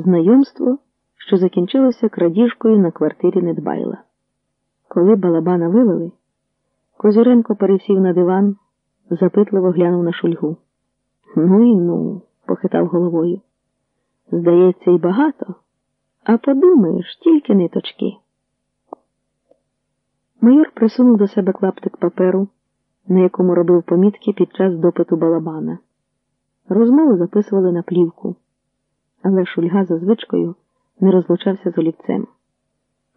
знайомство, що закінчилося крадіжкою на квартирі Недбайла. Коли балабана вивели, Козюренко пересів на диван, запитливо глянув на шульгу. Ну і ну, похитав головою. Здається, і багато, а подумаєш, тільки ниточки. Майор присунув до себе клаптик паперу, на якому робив помітки під час допиту балабана. Розмову записували на плівку, але шульга за звичкою не розлучався з олівцем.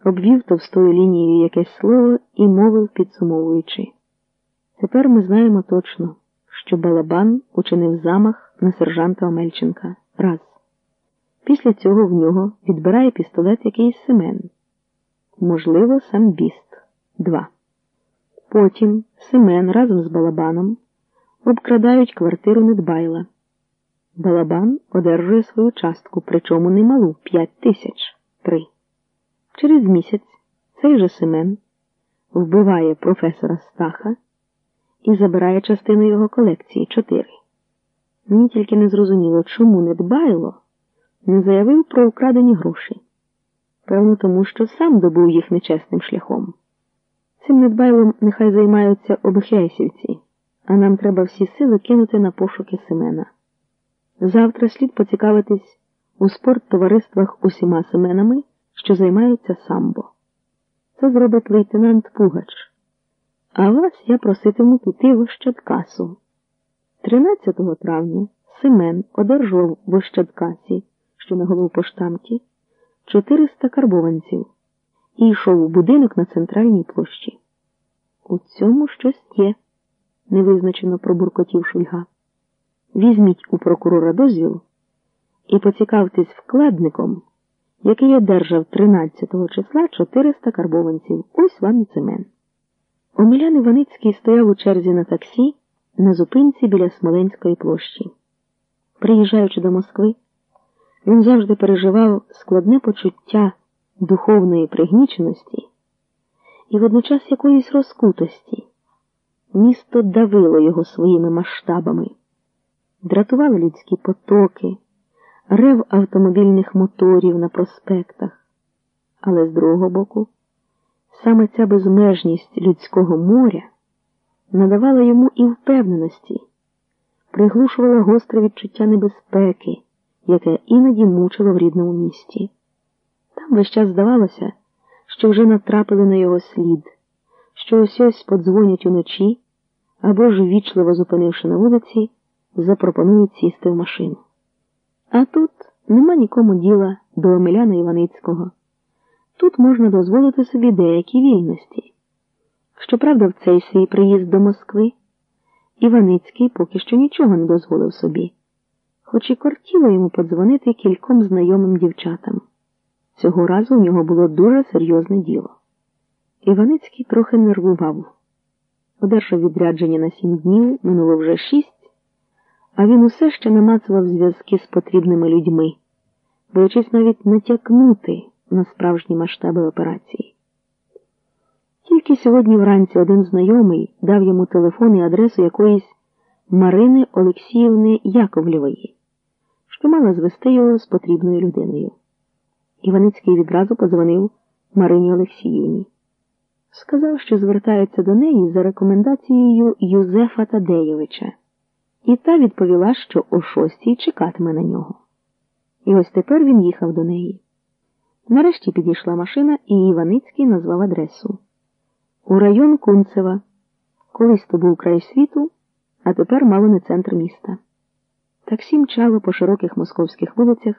Обвів товстою лінією якесь слово і мовив, підсумовуючи. Тепер ми знаємо точно, що балабан учинив замах на сержанта Омельченка. Раз. Після цього в нього відбирає пістолет якийсь Семен. Можливо, сам біст. Два. Потім Семен разом з балабаном обкрадають квартиру Недбайла. Балабан одержує свою частку, причому немалу п'ять тисяч. Три. Через місяць цей же Семен вбиває професора Стаха і забирає частину його колекції чотири. Мені тільки не зрозуміло, чому Недбайло не заявив про украдені гроші. Певно, тому що сам добув їх нечесним шляхом. Цим недбайлом нехай займаються обихяйсівці, а нам треба всі сили кинути на пошуки Семена. Завтра слід поцікавитись у спорттовариствах усіма Семенами, що займаються самбо. Це зробить лейтенант Пугач. А вас я проситиму піти в Ощадкасу. 13 травня Семен одержав в Ощадкасі, що на головпоштамті, 400 карбованців і йшов у будинок на центральній площі. У цьому щось є, невизначено пробуркотів Шульга. Візьміть у прокурора дозвіл і поцікавтесь вкладником, який одержав 13 числа 400 карбованців. Ось вам і цемен. Омелян Іваницький стояв у черзі на таксі на зупинці біля Смоленської площі. Приїжджаючи до Москви, він завжди переживав складне почуття духовної пригніченості і водночас якоїсь розкутості. Місто давило його своїми масштабами, дратували людські потоки, рев автомобільних моторів на проспектах. Але з другого боку, саме ця безмежність людського моря надавала йому і впевненості, приглушувала гостре відчуття небезпеки, яке іноді мучило в рідному місті. Там весь час здавалося, що вже натрапили на його слід, що ось ось подзвонять уночі або ж, вічливо зупинивши на вулиці, запропонують сісти в машину. А тут нема нікому діла до Омеляна Іваницького. Тут можна дозволити собі деякі вільності. Щоправда, в цей свій приїзд до Москви Іваницький поки що нічого не дозволив собі, хоч і кортіло йому подзвонити кільком знайомим дівчатам. Цього разу у нього було дуже серйозне діло. Іваницький трохи нервував. Одержав відрядження на сім днів, минуло вже шість, а він усе ще намацував зв'язки з потрібними людьми, боячись навіть натякнути на справжні масштаби операції. Тільки сьогодні вранці один знайомий дав йому телефон і адресу якоїсь Марини Олексіївни Яковлєвої, що мала звести його з потрібною людиною. Іваницький відразу подзвонив Марині Олексіївні. Сказав, що звертається до неї за рекомендацією Юзефа Тадеєвича, і та відповіла, що о шостій чекатиме на нього. І ось тепер він їхав до неї. Нарешті підійшла машина, і Іваницький назвав адресу у район Кунцева. Колись то був край світу, а тепер мало не центр міста. Таксі мчало по широких московських вулицях,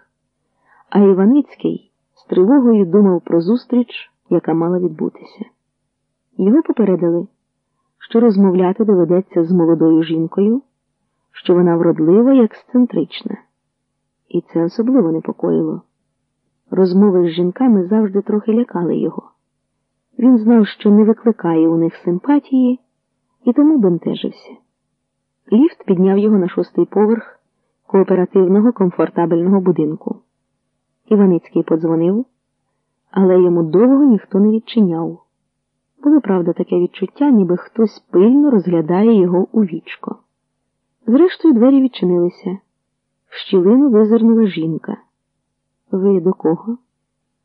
а Іваницький з тривогою думав про зустріч, яка мала відбутися. Його попередили, що розмовляти доведеться з молодою жінкою, що вона вродлива і ексцентрична. І це особливо непокоїло. Розмови з жінками завжди трохи лякали його. Він знав, що не викликає у них симпатії, і тому бентежився. Ліфт підняв його на шостий поверх кооперативного комфортабельного будинку. Іваницький подзвонив, але йому довго ніхто не відчиняв. Було правда таке відчуття, ніби хтось пильно розглядає його у вічко. Зрештою, двері відчинилися. В щілину визирнула жінка. Ви до кого?